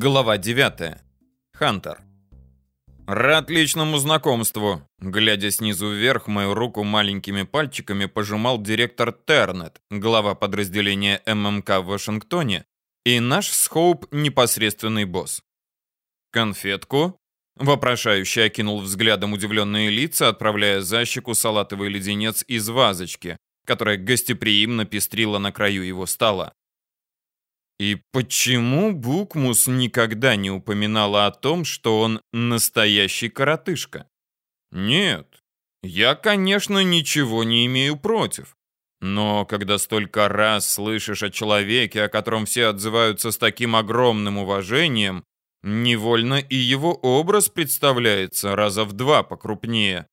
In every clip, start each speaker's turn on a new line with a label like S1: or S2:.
S1: Глава 9. Хантер. Рад личному знакомству. Глядя снизу вверх, мою руку маленькими пальчиками пожимал директор Тернет, глава подразделения ММК в Вашингтоне, и наш с Хоуп непосредственный босс. Конфетку? Вопрошающе окинул взглядом удивленные лица, отправляя за щеку салатовый леденец из вазочки, которая гостеприимно пестрила на краю его стола. И почему Букмус никогда не упоминала о том, что он настоящий коротышка? Нет, я, конечно, ничего не имею против. Но когда столько раз слышишь о человеке, о котором все отзываются с таким огромным уважением, невольно и его образ представляется раза в два покрупнее.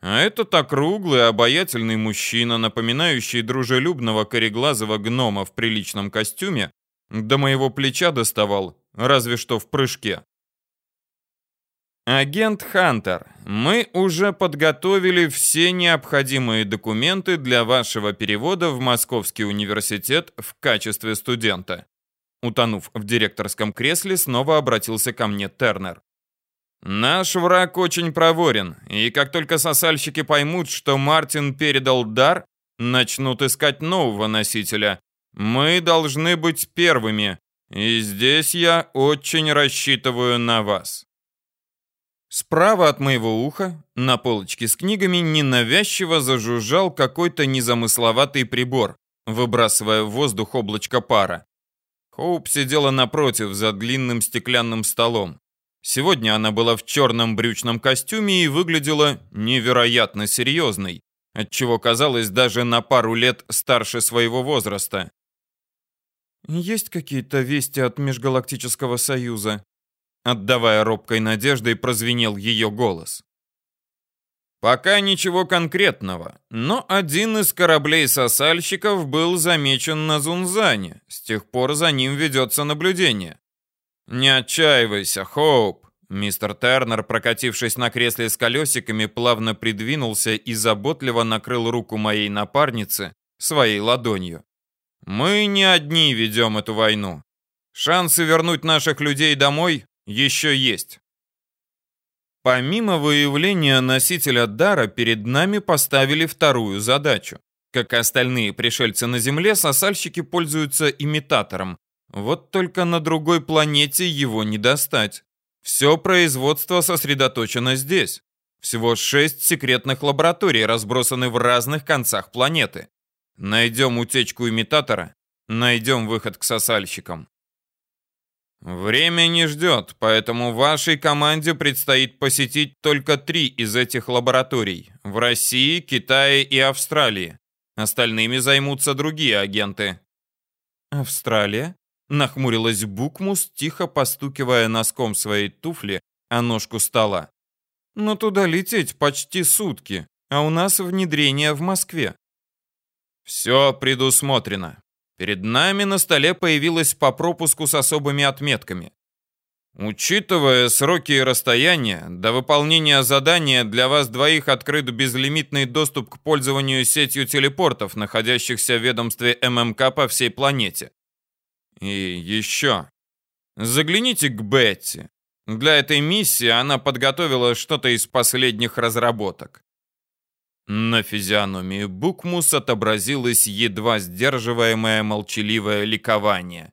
S1: А этот округлый, обаятельный мужчина, напоминающий дружелюбного кореглазого гнома в приличном костюме, до моего плеча доставал, разве что в прыжке. Агент Хантер, мы уже подготовили все необходимые документы для вашего перевода в Московский университет в качестве студента. Утонув в директорском кресле, снова обратился ко мне Тернер. Наш враг очень проворен, и как только сосальщики поймут, что Мартин передал дар, начнут искать нового носителя, мы должны быть первыми, и здесь я очень рассчитываю на вас. Справа от моего уха, на полочке с книгами, ненавязчиво зажужжал какой-то незамысловатый прибор, выбрасывая в воздух облачко пара. Хоуп сидела напротив, за длинным стеклянным столом. Сегодня она была в черном брючном костюме и выглядела невероятно серьезной, отчего казалось даже на пару лет старше своего возраста. «Есть какие-то вести от Межгалактического Союза?» Отдавая робкой надеждой, прозвенел ее голос. Пока ничего конкретного, но один из кораблей-сосальщиков был замечен на Зунзане. С тех пор за ним ведется наблюдение. Не отчаивайся, Хоуп. Мистер Тернер, прокатившись на кресле с колесиками, плавно придвинулся и заботливо накрыл руку моей напарницы своей ладонью. Мы не одни ведем эту войну. Шансы вернуть наших людей домой еще есть. Помимо выявления носителя дара, перед нами поставили вторую задачу. Как и остальные пришельцы на Земле, сосальщики пользуются имитатором. Вот только на другой планете его не достать. Все производство сосредоточено здесь. Всего шесть секретных лабораторий разбросаны в разных концах планеты. Найдем утечку имитатора, найдем выход к сосальщикам. Время не ждет, поэтому вашей команде предстоит посетить только три из этих лабораторий – в России, Китае и Австралии. Остальными займутся другие агенты. Австралия? Нахмурилась Букмус, тихо постукивая носком своей туфли о ножку стола. Но туда лететь почти сутки, а у нас внедрение в Москве. Все предусмотрено. Перед нами на столе появилась по пропуску с особыми отметками. Учитывая сроки и расстояния, до выполнения задания для вас двоих открыт безлимитный доступ к пользованию сетью телепортов, находящихся в ведомстве ММК по всей планете. И еще. Загляните к Бетти. Для этой миссии она подготовила что-то из последних разработок. На физиономии Букмус отобразилось едва сдерживаемое молчаливое ликование.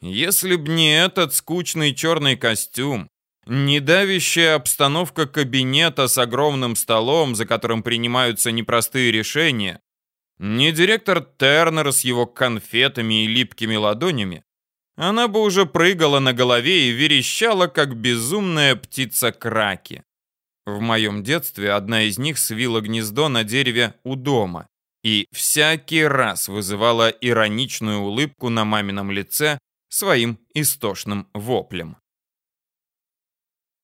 S1: Если б не этот скучный черный костюм, не давящая обстановка кабинета с огромным столом, за которым принимаются непростые решения, не директор Тернер с его конфетами и липкими ладонями, она бы уже прыгала на голове и верещала, как безумная птица Краки. В моем детстве одна из них свила гнездо на дереве у дома и всякий раз вызывала ироничную улыбку на мамином лице своим истошным воплем.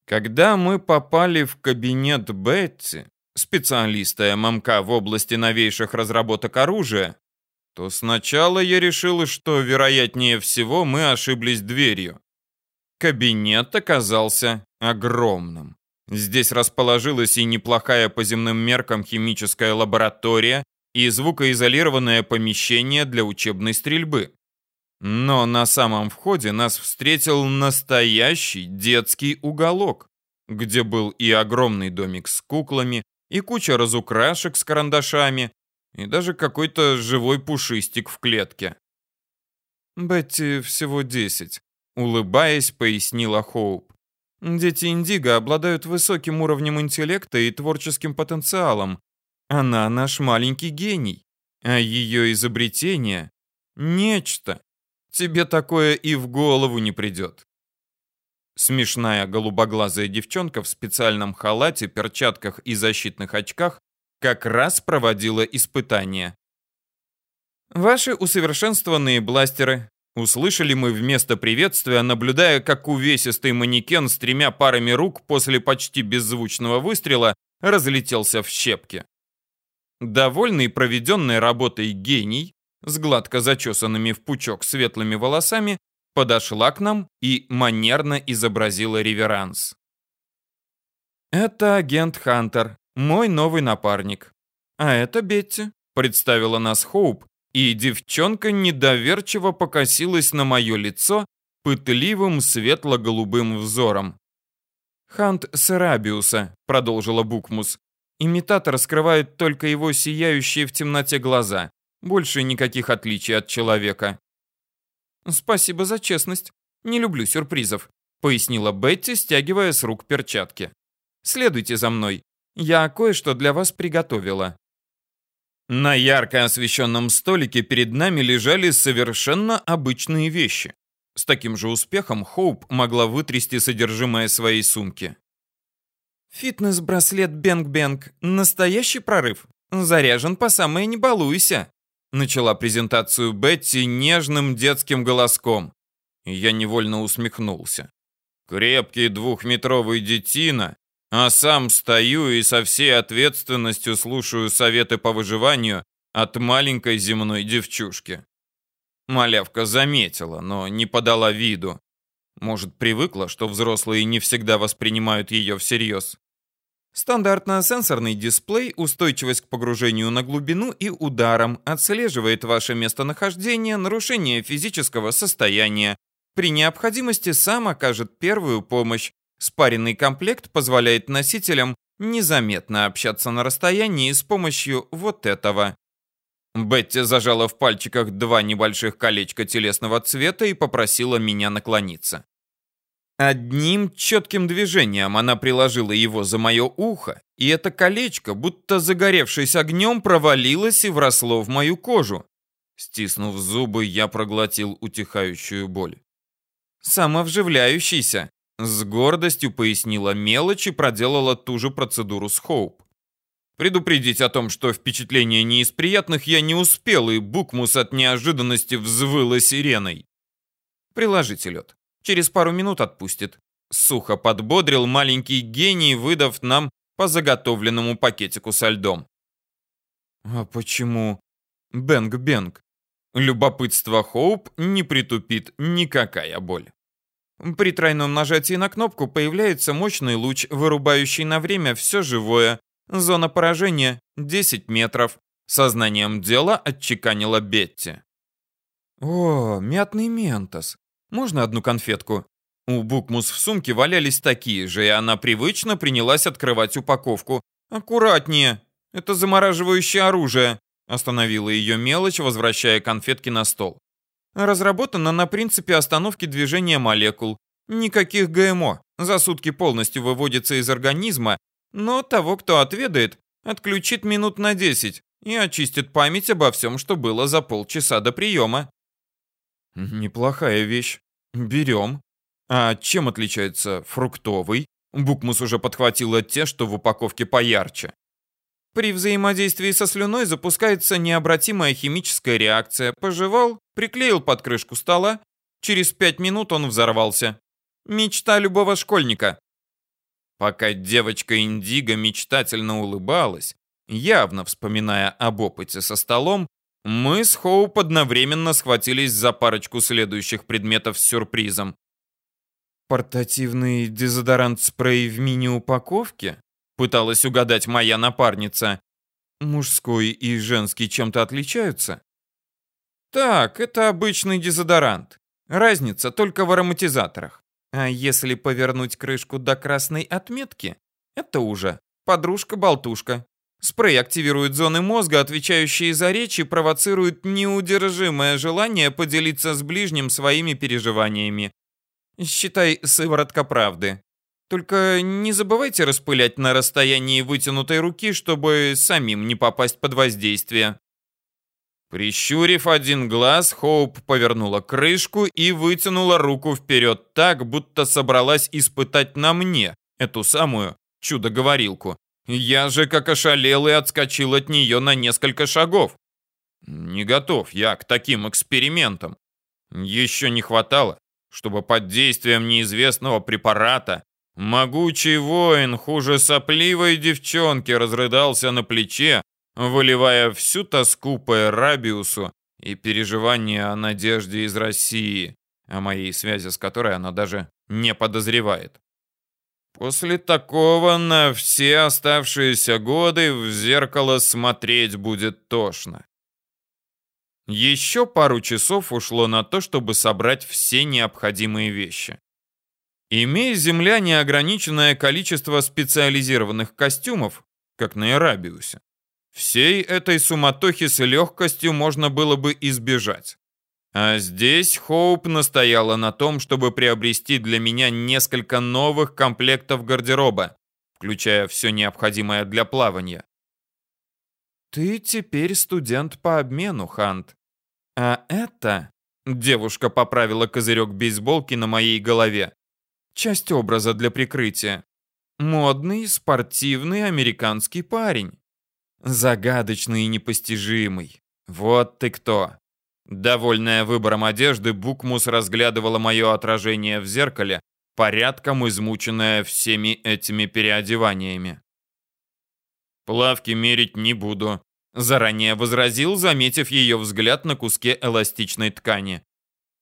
S1: Когда мы попали в кабинет Бетти, специалиста ММК в области новейших разработок оружия, то сначала я решил, что, вероятнее всего, мы ошиблись дверью. Кабинет оказался огромным. Здесь расположилась и неплохая по земным меркам химическая лаборатория, и звукоизолированное помещение для учебной стрельбы. Но на самом входе нас встретил настоящий детский уголок, где был и огромный домик с куклами, и куча разукрашек с карандашами, и даже какой-то живой пушистик в клетке. «Бетти всего десять», — улыбаясь, пояснила Хоуп. «Дети Индиго обладают высоким уровнем интеллекта и творческим потенциалом. Она наш маленький гений, а ее изобретение — нечто. Тебе такое и в голову не придет». Смешная голубоглазая девчонка в специальном халате, перчатках и защитных очках как раз проводила испытание. Ваши усовершенствованные бластеры. Услышали мы вместо приветствия, наблюдая, как увесистый манекен с тремя парами рук после почти беззвучного выстрела разлетелся в щепки. Довольный проведенной работой гений, с гладко зачесанными в пучок светлыми волосами, подошла к нам и манерно изобразила реверанс. «Это агент Хантер, мой новый напарник. А это Бетти», — представила нас Хоуп, и девчонка недоверчиво покосилась на мое лицо пытливым светло-голубым взором. «Хант Серабиуса», — продолжила Букмус. «Имитатор скрывает только его сияющие в темноте глаза. Больше никаких отличий от человека». «Спасибо за честность. Не люблю сюрпризов», — пояснила Бетти, стягивая с рук перчатки. «Следуйте за мной. Я кое-что для вас приготовила». На ярко освещенном столике перед нами лежали совершенно обычные вещи. С таким же успехом Хоуп могла вытрясти содержимое своей сумки. «Фитнес-браслет Бэнк-Бэнк. Настоящий прорыв. Заряжен по самое не балуйся», начала презентацию Бетти нежным детским голоском. Я невольно усмехнулся. Крепкий двухметровый детина а сам стою и со всей ответственностью слушаю советы по выживанию от маленькой земной девчушки. Малявка заметила, но не подала виду. Может, привыкла, что взрослые не всегда воспринимают ее всерьез. Стандартно сенсорный дисплей, устойчивость к погружению на глубину и ударам, отслеживает ваше местонахождение, нарушение физического состояния. При необходимости сам окажет первую помощь, Спаренный комплект позволяет носителям незаметно общаться на расстоянии с помощью вот этого. Бетти зажала в пальчиках два небольших колечка телесного цвета и попросила меня наклониться. Одним четким движением она приложила его за мое ухо, и это колечко, будто загоревшись огнем, провалилось и вросло в мою кожу. Стиснув зубы, я проглотил утихающую боль. Самовживляющийся, с гордостью пояснила мелочь и проделала ту же процедуру с Хоуп. Предупредить о том, что впечатление не из приятных, я не успел, и Букмус от неожиданности взвыла сиреной. «Приложите лед. Через пару минут отпустит». Сухо подбодрил маленький гений, выдав нам по заготовленному пакетику со льдом. «А почему Bang-Bang?» Любопытство Хоуп не притупит никакая боль. При тройном нажатии на кнопку появляется мощный луч, вырубающий на время все живое. Зона поражения 10 метров. Со знанием дела отчеканила Бетти. О, мятный ментос. Можно одну конфетку? У Букмус в сумке валялись такие же, и она привычно принялась открывать упаковку. Аккуратнее. Это замораживающее оружие. Остановила ее мелочь, возвращая конфетки на стол. Разработана на принципе остановки движения молекул. Никаких ГМО. За сутки полностью выводится из организма, но того, кто отведает, отключит минут на 10 и очистит память обо всем, что было за полчаса до приема. Неплохая вещь. Берем. А чем отличается фруктовый? Букмус уже подхватила те, что в упаковке поярче. При взаимодействии со слюной запускается необратимая химическая реакция. Пожевал, приклеил под крышку стола. Через пять минут он взорвался. Мечта любого школьника. Пока девочка Индиго мечтательно улыбалась, явно вспоминая об опыте со столом, мы с Хоуп одновременно схватились за парочку следующих предметов с сюрпризом. Портативный дезодорант-спрей в мини-упаковке? Пыталась угадать моя напарница. Мужской и женский чем-то отличаются? Так, это обычный дезодорант. Разница только в ароматизаторах. А если повернуть крышку до красной отметки, это уже подружка-болтушка. Спрей активирует зоны мозга, отвечающие за речь, и провоцирует неудержимое желание поделиться с ближним своими переживаниями. Считай, сыворотка правды. Только не забывайте распылять на расстоянии вытянутой руки, чтобы самим не попасть под воздействие. Прищурив один глаз, Хоуп повернула крышку и вытянула руку вперед так, будто собралась испытать на мне эту самую чудо-говорилку. Я же как ошалел и отскочил от нее на несколько шагов. Не готов я к таким экспериментам. Еще не хватало, чтобы под действием неизвестного препарата могучий воин хуже сопливой девчонки разрыдался на плече, выливая всю тоску по Эрабиусу и переживания о надежде из России, о моей связи с которой она даже не подозревает. После такого на все оставшиеся годы в зеркало смотреть будет тошно. Еще пару часов ушло на то, чтобы собрать все необходимые вещи. Имея Земля неограниченное количество специализированных костюмов, как на Эрабиусе, Всей этой суматохи с легкостью можно было бы избежать. А здесь Хоуп настояла на том, чтобы приобрести для меня несколько новых комплектов гардероба, включая все необходимое для плавания. «Ты теперь студент по обмену, Хант. А это...» Девушка поправила козырек бейсболки на моей голове. «Часть образа для прикрытия. Модный, спортивный американский парень. Загадочный и непостижимый. Вот ты кто. Довольная выбором одежды, Букмус разглядывала мое отражение в зеркале, порядком измученная всеми этими переодеваниями. «Плавки мерить не буду», — заранее возразил, заметив ее взгляд на куске эластичной ткани.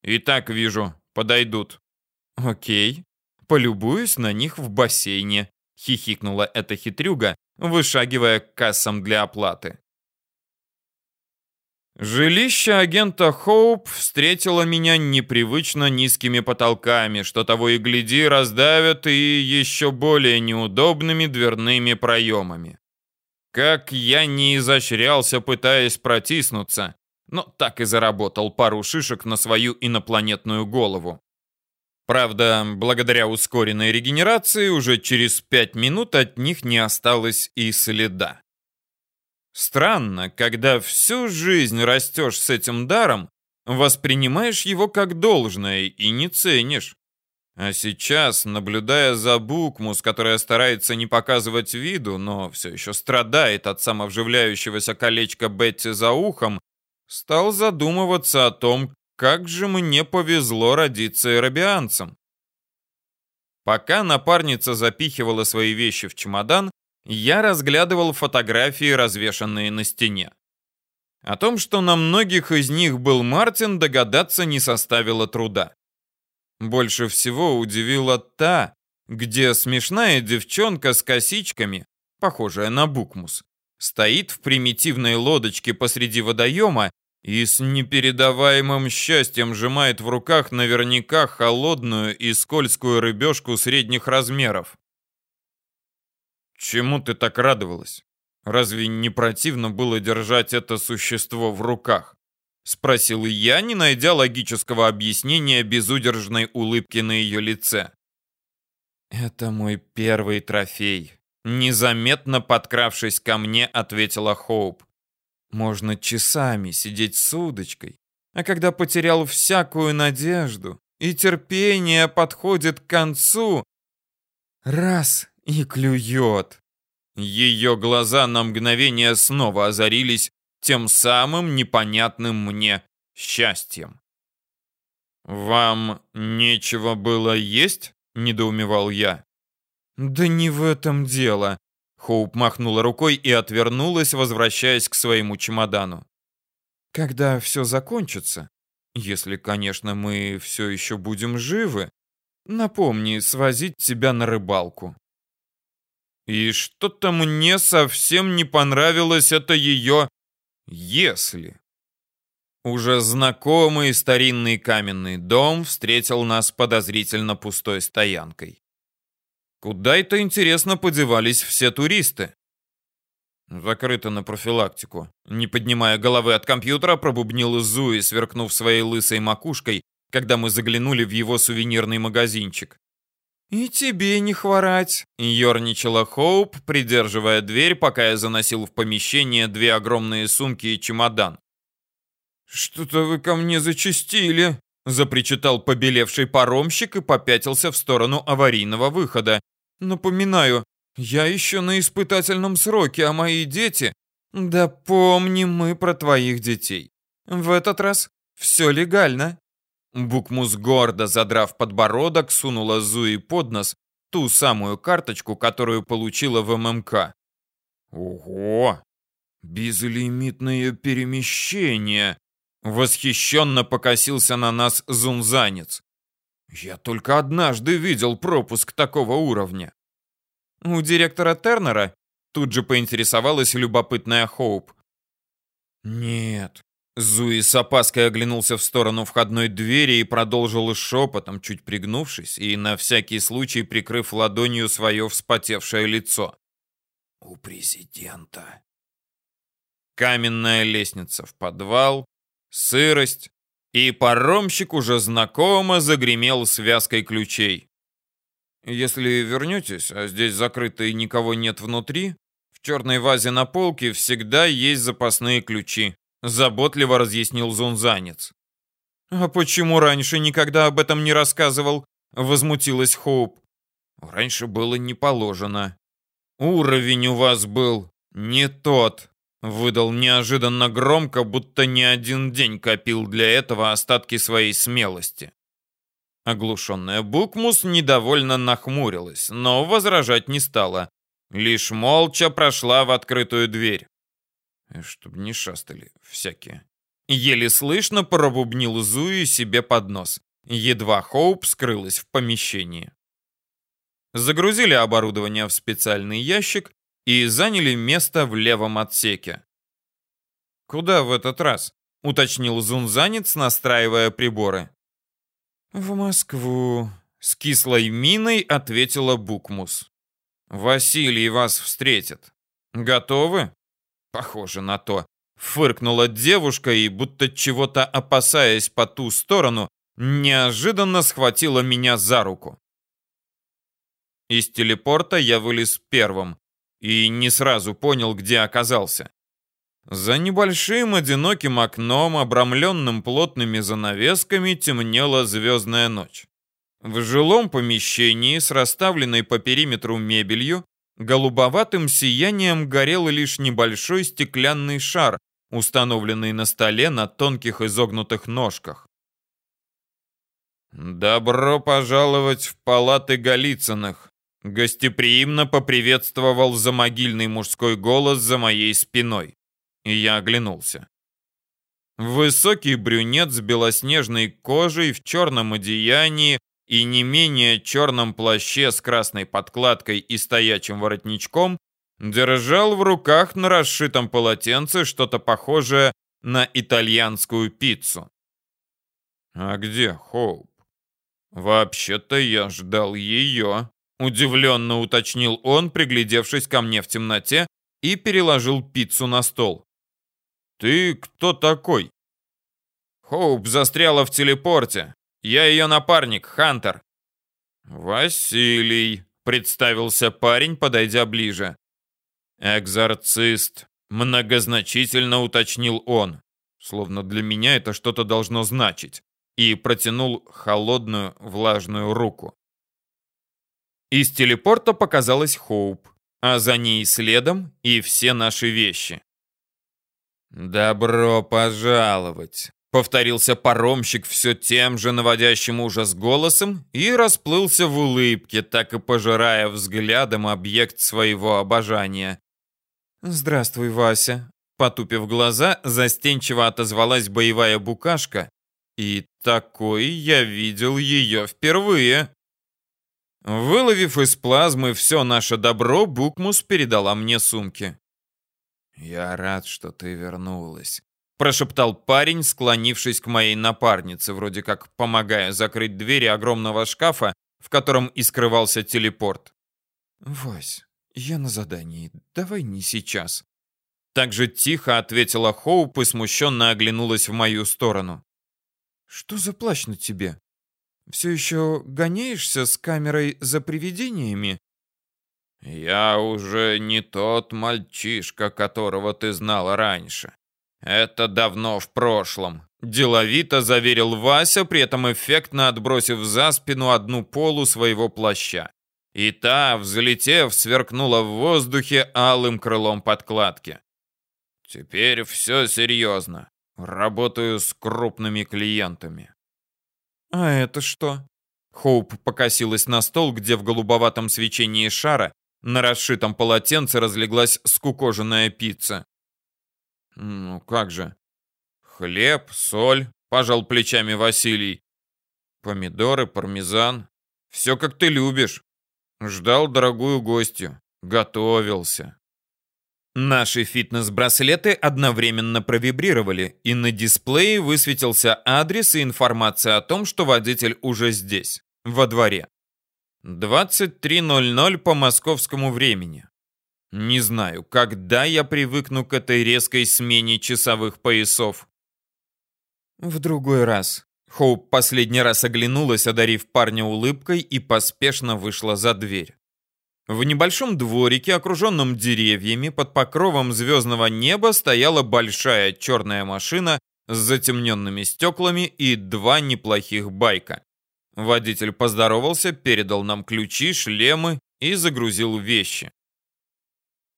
S1: «И так вижу, подойдут». «Окей, полюбуюсь на них в бассейне», — хихикнула эта хитрюга, вышагивая к кассам для оплаты. Жилище агента Хоуп встретило меня непривычно низкими потолками, что того и гляди раздавят и еще более неудобными дверными проемами. Как я не изощрялся, пытаясь протиснуться, но так и заработал пару шишек на свою инопланетную голову. Правда, благодаря ускоренной регенерации уже через пять минут от них не осталось и следа. Странно, когда всю жизнь растешь с этим даром, воспринимаешь его как должное и не ценишь. А сейчас, наблюдая за Букмус, которая старается не показывать виду, но все еще страдает от самовживляющегося колечка Бетти за ухом, стал задумываться о том, как же мне повезло родиться эрабианцем. Пока напарница запихивала свои вещи в чемодан, я разглядывал фотографии, развешанные на стене. О том, что на многих из них был Мартин, догадаться не составило труда. Больше всего удивила та, где смешная девчонка с косичками, похожая на букмус, стоит в примитивной лодочке посреди водоема и с непередаваемым счастьем сжимает в руках наверняка холодную и скользкую рыбешку средних размеров. Чему ты так радовалась? Разве не противно было держать это существо в руках? Спросил я, не найдя логического объяснения безудержной улыбки на ее лице. «Это мой первый трофей», — незаметно подкравшись ко мне, ответила Хоуп. Можно часами сидеть с удочкой, а когда потерял всякую надежду и терпение подходит к концу, раз и клюет. Ее глаза на мгновение снова озарились тем самым непонятным мне счастьем. «Вам нечего было есть?» — недоумевал я. «Да не в этом дело», Хоуп махнула рукой и отвернулась, возвращаясь к своему чемодану. «Когда все закончится, если, конечно, мы все еще будем живы, напомни свозить тебя на рыбалку». И что-то мне совсем не понравилось это ее «если». Уже знакомый старинный каменный дом встретил нас подозрительно пустой стоянкой. Куда это, интересно, подевались все туристы? Закрыто на профилактику. Не поднимая головы от компьютера, пробубнил Зуи, сверкнув своей лысой макушкой, когда мы заглянули в его сувенирный магазинчик. «И тебе не хворать», — ерничала Хоуп, придерживая дверь, пока я заносил в помещение две огромные сумки и чемодан. «Что-то вы ко мне зачастили», — запричитал побелевший паромщик и попятился в сторону аварийного выхода. «Напоминаю, я еще на испытательном сроке, а мои дети... Да помни мы про твоих детей. В этот раз все легально». Букмус гордо задрав подбородок, сунула Зуи под нос ту самую карточку, которую получила в ММК. «Ого! Безлимитное перемещение!» Восхищенно покосился на нас зунзанец. «Я только однажды видел пропуск такого уровня». У директора Тернера тут же поинтересовалась любопытная Хоуп. «Нет, Зуи с опаской оглянулся в сторону входной двери и продолжил шепотом, чуть пригнувшись и на всякий случай прикрыв ладонью свое вспотевшее лицо. «У президента». Каменная лестница в подвал, сырость, и паромщик уже знакомо загремел связкой ключей. «Если вернетесь, а здесь закрыто и никого нет внутри, в черной вазе на полке всегда есть запасные ключи», заботливо разъяснил зунзанец. «А почему раньше никогда об этом не рассказывал?» — возмутилась Хоуп. «Раньше было не положено. Уровень у вас был не тот», — выдал неожиданно громко, будто не один день копил для этого остатки своей смелости. Оглушенная Букмус недовольно нахмурилась, но возражать не стала. Лишь молча прошла в открытую дверь. Э, Чтобы не шастали всякие. Еле слышно пробубнил Зуи себе под нос. Едва Хоуп скрылась в помещении. Загрузили оборудование в специальный ящик и заняли место в левом отсеке. «Куда в этот раз?» — уточнил зунзанец, настраивая приборы. «В Москву», — с кислой миной ответила Букмус. «Василий вас встретит. Готовы?» Похоже на то. Фыркнула девушка и, будто чего-то опасаясь по ту сторону, неожиданно схватила меня за руку. Из телепорта я вылез первым и не сразу понял, где оказался. За небольшим одиноким окном, обрамленным плотными занавесками, темнела звездная ночь. В жилом помещении с расставленной по периметру мебелью Голубоватым сиянием горел лишь небольшой стеклянный шар, установленный на столе на тонких изогнутых ножках. «Добро пожаловать в палаты Голицыных!» Гостеприимно поприветствовал замогильный мужской голос за моей спиной. И я оглянулся. Высокий брюнет с белоснежной кожей в черном одеянии и не менее черном плаще с красной подкладкой и стоячим воротничком держал в руках на расшитом полотенце что-то похожее на итальянскую пиццу. «А где Хоуп?» «Вообще-то я ждал ее», — удивленно уточнил он, приглядевшись ко мне в темноте, и переложил пиццу на стол. «Ты кто такой?» «Хоуп застряла в телепорте. Я ее напарник, Хантер». «Василий», — представился парень, подойдя ближе. «Экзорцист», — многозначительно уточнил он, словно для меня это что-то должно значить, и протянул холодную влажную руку. Из телепорта показалась Хоуп, а за ней следом и все наши вещи. «Добро пожаловать!» Повторился паромщик все тем же наводящим ужас голосом и расплылся в улыбке, так и пожирая взглядом объект своего обожания. «Здравствуй, Вася», — потупив глаза, застенчиво отозвалась боевая букашка. И такой я видел ее впервые. Выловив из плазмы все наше добро, Букмус передала мне сумки. «Я рад, что ты вернулась», прошептал парень, склонившись к моей напарнице, вроде как помогая закрыть двери огромного шкафа, в котором и скрывался телепорт.
S2: «Вась, я на задании. Давай не сейчас».
S1: Так же тихо ответила Хоуп и смущенно оглянулась в мою сторону.
S2: «Что за плащ на тебе? Все еще гоняешься с камерой за привидениями?»
S1: «Я уже не тот мальчишка, которого ты знала раньше. Это давно в прошлом», — деловито заверил Вася, при этом эффектно отбросив за спину одну полу своего плаща. И та, взлетев, сверкнула в воздухе алым крылом подкладки. «Теперь все серьезно. Работаю с крупными клиентами».
S2: «А это что?»
S1: Хоуп покосилась на стол, где в голубоватом свечении шара на расшитом полотенце разлеглась скукоженная пицца. «Ну как же?» «Хлеб, соль», — пожал плечами Василий. «Помидоры, пармезан. Все как ты любишь. Ждал дорогую гостью. Готовился». Наши фитнес-браслеты одновременно провибрировали, и на дисплее высветился адрес и информация о том, что водитель уже здесь, во дворе. 23.00 по московскому времени. Не знаю, когда я привыкну к этой резкой смене часовых поясов.
S2: В другой раз. Хоуп последний раз оглянулась, одарив парня улыбкой, и поспешно вышла за дверь.
S1: В небольшом дворике, окруженном деревьями, под покровом звездного неба стояла большая черная машина с затемненными стеклами и два неплохих байка. Водитель поздоровался, передал нам ключи, шлемы и загрузил вещи.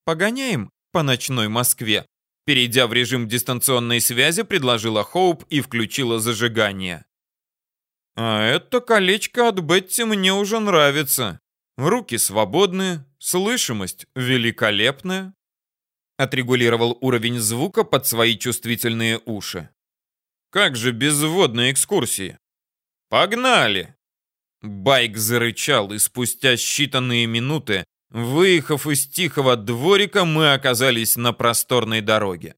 S1: «Погоняем по ночной Москве», перейдя в режим дистанционной связи, предложила Хоуп и включила зажигание. «А это колечко от Бетти мне уже нравится», Руки свободные, слышимость великолепная. Отрегулировал уровень звука под свои чувствительные уши. Как же без водной экскурсии? Погнали! Байк зарычал, и спустя считанные минуты, выехав из тихого дворика, мы оказались на просторной дороге.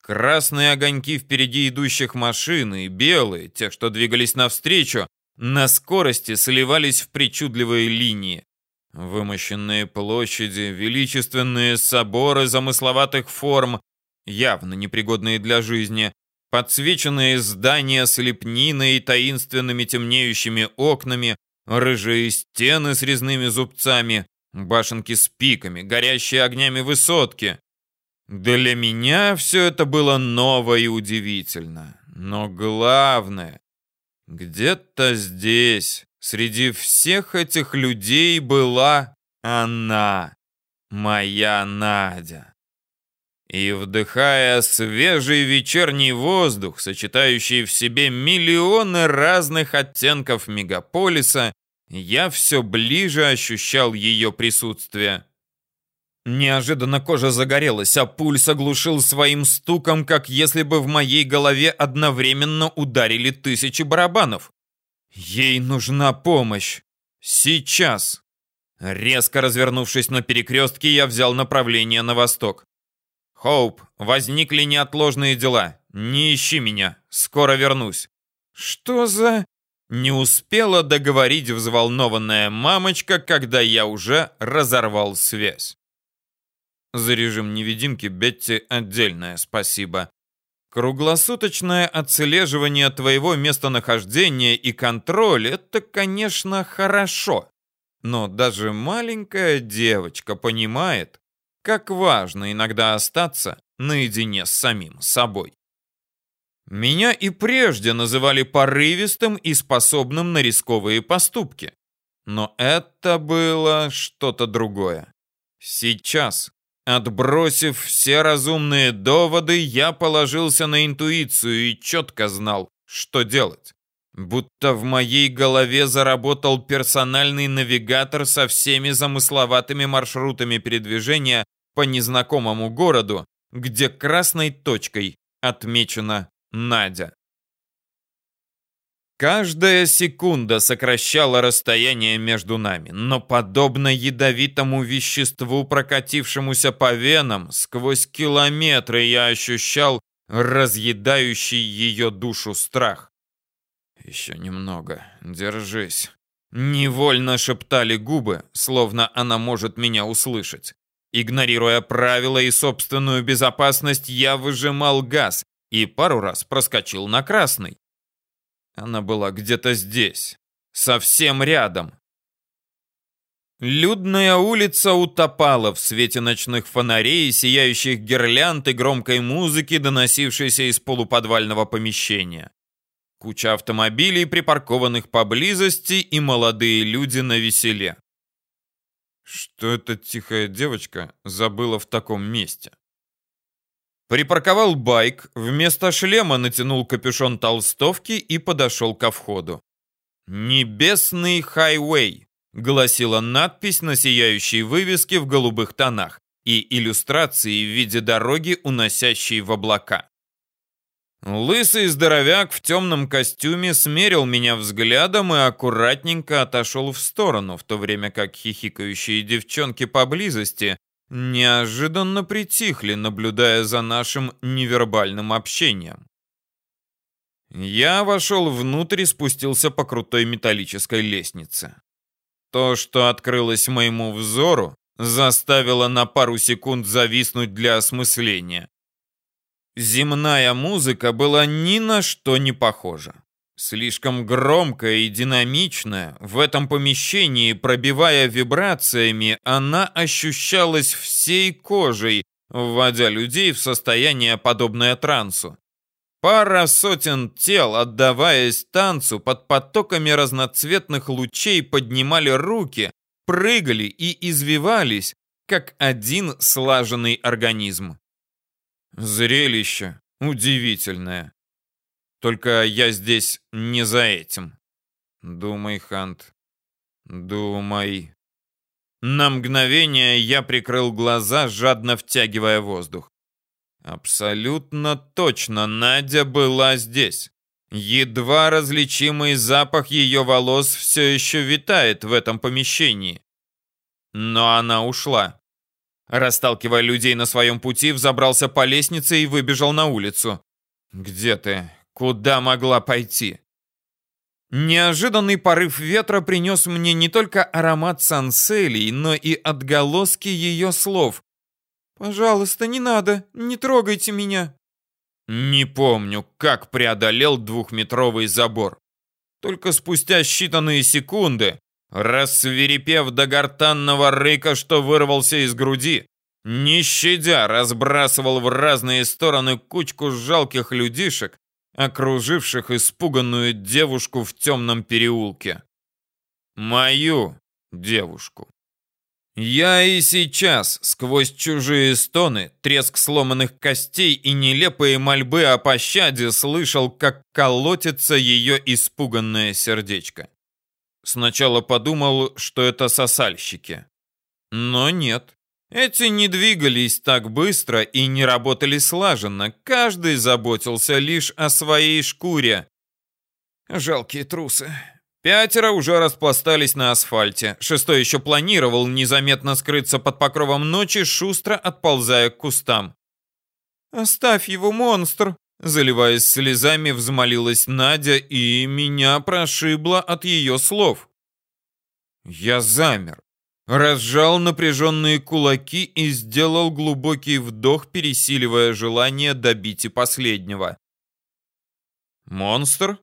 S1: Красные огоньки впереди идущих машин и белые, те, что двигались навстречу, на скорости сливались в причудливые линии. Вымощенные площади, величественные соборы замысловатых форм, явно непригодные для жизни, подсвеченные здания с лепниной и таинственными темнеющими окнами, рыжие стены с резными зубцами, башенки с пиками, горящие огнями высотки. Для меня все это было ново и удивительно. Но главное, где-то здесь, Среди всех этих людей была она, моя Надя. И вдыхая свежий вечерний воздух, сочетающий в себе миллионы разных оттенков мегаполиса, я все ближе ощущал ее присутствие. Неожиданно кожа загорелась, а пульс оглушил своим стуком, как если бы в моей голове одновременно ударили тысячи барабанов. Ей нужна помощь. Сейчас. Резко развернувшись на перекрестке, я взял направление на восток. Хоуп, возникли неотложные дела. Не ищи меня. Скоро вернусь. Что за... Не успела договорить взволнованная мамочка, когда я уже разорвал связь. За режим невидимки Бетти отдельное спасибо. Круглосуточное отслеживание твоего местонахождения и контроль – это, конечно, хорошо. Но даже маленькая девочка понимает, как важно иногда остаться наедине с самим собой. Меня и прежде называли порывистым и способным на рисковые поступки. Но это было что-то другое. Сейчас Отбросив все разумные доводы, я положился на интуицию и четко знал, что делать. Будто в моей голове заработал персональный навигатор со всеми замысловатыми маршрутами передвижения по незнакомому городу, где красной точкой отмечена Надя. Каждая секунда сокращала расстояние между нами, но подобно ядовитому веществу, прокатившемуся по венам, сквозь километры я ощущал
S2: разъедающий ее душу страх. «Еще немного, держись». Невольно шептали губы, словно она может меня услышать. Игнорируя правила и собственную безопасность, я выжимал газ и пару раз проскочил на красный. Она была где-то здесь, совсем рядом. Людная улица утопала в свете ночных фонарей, сияющих гирлянд и громкой музыки, доносившейся из полуподвального помещения. Куча автомобилей, припаркованных поблизости, и молодые люди на веселе. Что эта тихая девочка забыла в таком месте? Припарковал байк, вместо шлема натянул капюшон толстовки и подошел ко входу. «Небесный хайвей», — гласила надпись на сияющей вывеске в голубых тонах и иллюстрации в виде дороги, уносящей в облака. Лысый здоровяк в темном костюме смерил меня взглядом и аккуратненько отошел в сторону, в то время как хихикающие девчонки поблизости неожиданно притихли, наблюдая за нашим невербальным общением. Я вошел внутрь и спустился по крутой металлической лестнице. То, что открылось моему взору, заставило на пару секунд зависнуть для осмысления. Земная музыка была ни на что не похожа. Слишком громкая и динамичная, в этом помещении, пробивая вибрациями, она ощущалась всей кожей, вводя людей в состояние, подобное трансу. Пара сотен тел, отдаваясь танцу, под потоками разноцветных лучей поднимали руки, прыгали и извивались, как один слаженный организм. Зрелище удивительное. Только я здесь не за этим. Думай, Хант, думай. На мгновение я прикрыл глаза, жадно втягивая воздух. Абсолютно точно Надя была здесь. Едва различимый запах ее волос все еще витает в этом помещении. Но она ушла. Расталкивая людей на своем пути, взобрался по лестнице и выбежал на улицу. «Где ты? Куда могла пойти?» Неожиданный порыв ветра принес мне не только аромат санселей, но и отголоски ее слов. «Пожалуйста, не надо, не трогайте меня». Не помню, как преодолел двухметровый забор. Только спустя считанные секунды рассверепев до гортанного рыка, что вырвался из груди, не щадя разбрасывал в разные стороны кучку жалких людишек, окруживших испуганную девушку в темном переулке. Мою девушку. Я и сейчас, сквозь чужие стоны, треск сломанных костей и нелепые мольбы о пощаде, слышал, как колотится ее испуганное сердечко. Сначала подумал, что это сосальщики. Но нет. Эти не двигались так быстро и не работали слаженно. Каждый заботился лишь о своей шкуре. Жалкие трусы. Пятеро уже распластались на асфальте. Шестой еще планировал незаметно скрыться под покровом ночи, шустро отползая к кустам. «Оставь его, монстр!» Заливаясь слезами, взмолилась Надя, и меня прошибло от ее слов. Я замер, разжал напряженные кулаки и сделал глубокий вдох, пересиливая желание добить и последнего. «Монстр?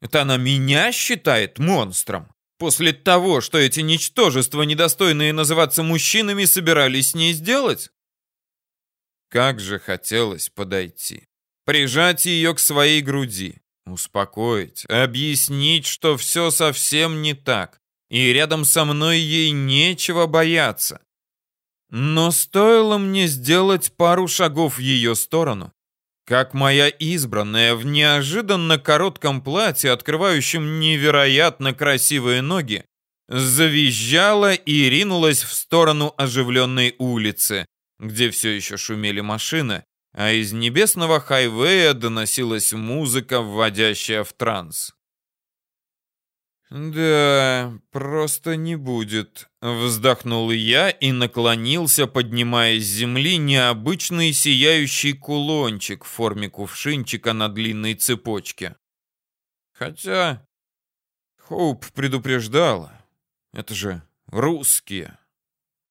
S2: Это она меня считает монстром?» После того, что эти ничтожества, недостойные называться мужчинами, собирались с ней сделать? Как же хотелось подойти прижать ее к своей груди, успокоить, объяснить, что все совсем не так, и рядом со мной ей нечего бояться. Но стоило мне сделать пару шагов в ее сторону, как моя избранная в неожиданно коротком платье, открывающем невероятно красивые ноги, завизжала и ринулась в сторону оживленной улицы, где все еще шумели машины, а из небесного хайвея доносилась музыка, вводящая в транс. «Да, просто не будет Вздохнул я и наклонился, поднимая с земли необычный сияющий кулончик в форме кувшинчика на длинной цепочке. Хотя Хоуп предупреждала. Это же русские.